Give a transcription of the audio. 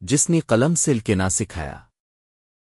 جس نے قلم سل کے نہ سکھایا۔